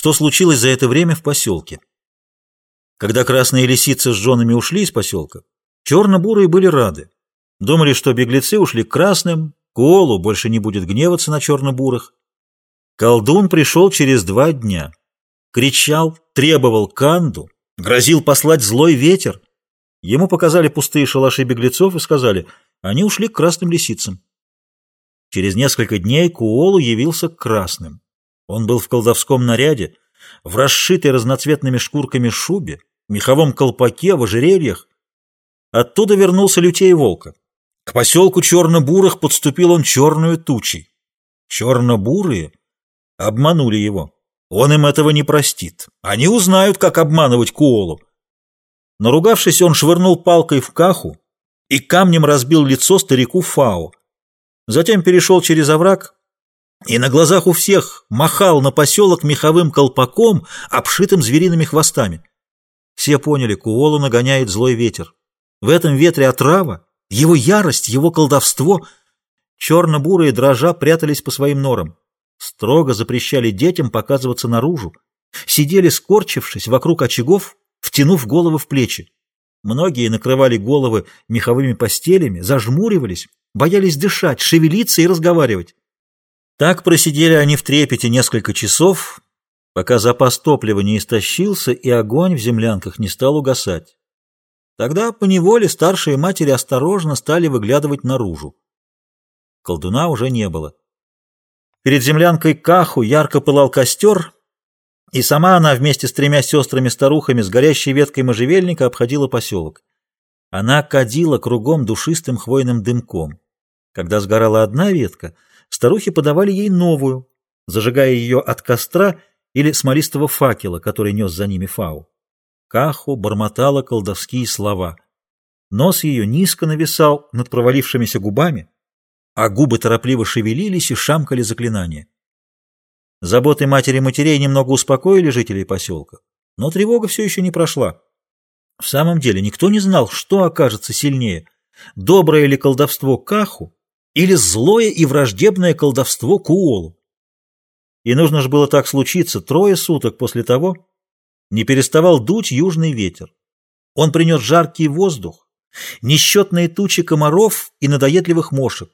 что случилось за это время в поселке. Когда красные лисицы с женами ушли из поселка, черно-бурые были рады. Думали, что беглецы ушли к красным, Куолу больше не будет гневаться на черно-бурых. Колдун пришел через два дня. Кричал, требовал канду, грозил послать злой ветер. Ему показали пустые шалаши беглецов и сказали, они ушли к красным лисицам. Через несколько дней Куолу явился к красным. Он был в колдовском наряде, в расшитой разноцветными шкурками шубе, меховом колпаке, в ожерельях. Оттуда вернулся лютей волка. К поселку черно-бурых подступил он черную тучей. Черно-бурые обманули его. Он им этого не простит. Они узнают, как обманывать Куолу. Наругавшись, он швырнул палкой в каху и камнем разбил лицо старику Фау. Затем перешел через овраг и на глазах у всех махал на поселок меховым колпаком, обшитым звериными хвостами. Все поняли, Куолу нагоняет злой ветер. В этом ветре отрава, его ярость, его колдовство. Черно-бурые дрожа прятались по своим норам. Строго запрещали детям показываться наружу. Сидели, скорчившись, вокруг очагов, втянув головы в плечи. Многие накрывали головы меховыми постелями, зажмуривались, боялись дышать, шевелиться и разговаривать. Так просидели они в трепете несколько часов, пока запас топлива не истощился и огонь в землянках не стал угасать. Тогда поневоле старшие матери осторожно стали выглядывать наружу. Колдуна уже не было. Перед землянкой Каху ярко пылал костер, и сама она вместе с тремя сестрами-старухами с горящей веткой можжевельника обходила поселок. Она кадила кругом душистым хвойным дымком. Когда сгорала одна ветка, старухи подавали ей новую, зажигая ее от костра или смолистого факела, который нес за ними Фау. Каху бормотала колдовские слова. Нос ее низко нависал над провалившимися губами, а губы торопливо шевелились и шамкали заклинания. Заботы матери-матерей немного успокоили жителей поселка, но тревога все еще не прошла. В самом деле никто не знал, что окажется сильнее – доброе ли колдовство Каху или злое и враждебное колдовство Куолу. И нужно же было так случиться трое суток после того, не переставал дуть южный ветер. Он принес жаркий воздух, несчетные тучи комаров и надоедливых мошек.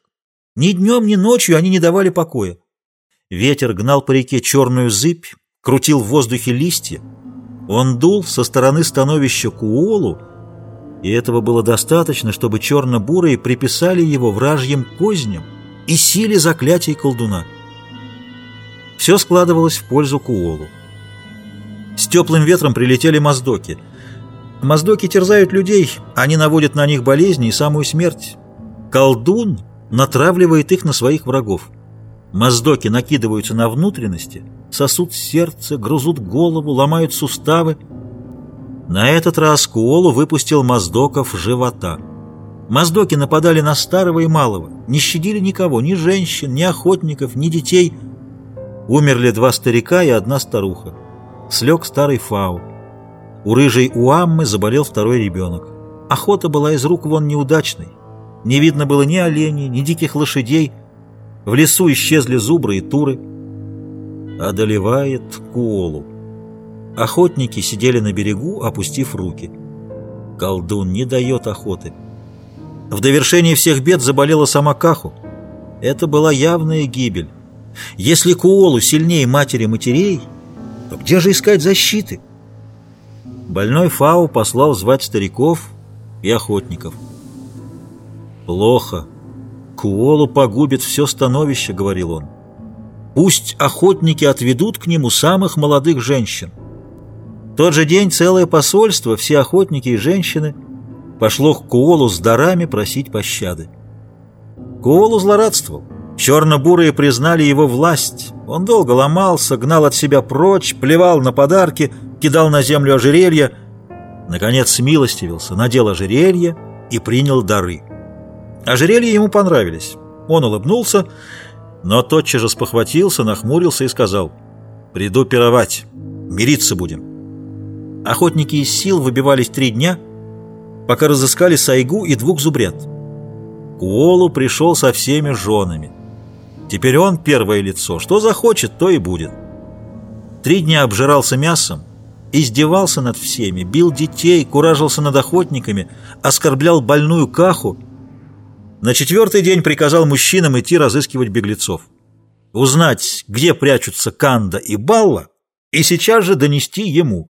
Ни днем, ни ночью они не давали покоя. Ветер гнал по реке черную зыбь, крутил в воздухе листья, он дул со стороны становища Куолу, и этого было достаточно, чтобы черно-бурые приписали его вражьим козням и силе заклятий колдуна. Все складывалось в пользу Куолу. С теплым ветром прилетели моздоки. Моздоки терзают людей, они наводят на них болезни и самую смерть. Колдун натравливает их на своих врагов. Моздоки накидываются на внутренности, сосут сердце, грызут голову, ломают суставы. На этот раз Куолу выпустил моздоков живота. Моздоки нападали на старого и малого, не щадили никого, ни женщин, ни охотников, ни детей. Умерли два старика и одна старуха. Слег старый Фау. У рыжей Уаммы заболел второй ребенок. Охота была из рук вон неудачной. Не видно было ни оленей, ни диких лошадей, в лесу исчезли зубры и туры. Одолевает Куолу. Охотники сидели на берегу, опустив руки. Колдун не дает охоты. В довершении всех бед заболела сама Каху. Это была явная гибель. Если Куолу сильнее матери матерей, то где же искать защиты? Больной Фау послал звать стариков и охотников. Плохо. Куолу погубит все становище, — говорил он. Пусть охотники отведут к нему самых молодых женщин. Тот же день целое посольство, все охотники и женщины, пошло к Куолу с дарами просить пощады. Куолу злорадствовал. Черно-бурые признали его власть. Он долго ломался, гнал от себя прочь, плевал на подарки, кидал на землю ожерелья. Наконец смилостивился, надел ожерелье и принял дары. Ожерелья ему понравились. Он улыбнулся, но тотчас же спохватился, нахмурился и сказал «Приду пировать, мириться будем». Охотники из сил выбивались три дня, пока разыскали Сайгу и двух зубрят. Куолу пришел со всеми женами. Теперь он первое лицо, что захочет, то и будет. Три дня обжирался мясом, издевался над всеми, бил детей, куражился над охотниками, оскорблял больную каху. На четвертый день приказал мужчинам идти разыскивать беглецов, узнать, где прячутся Канда и Балла, и сейчас же донести ему.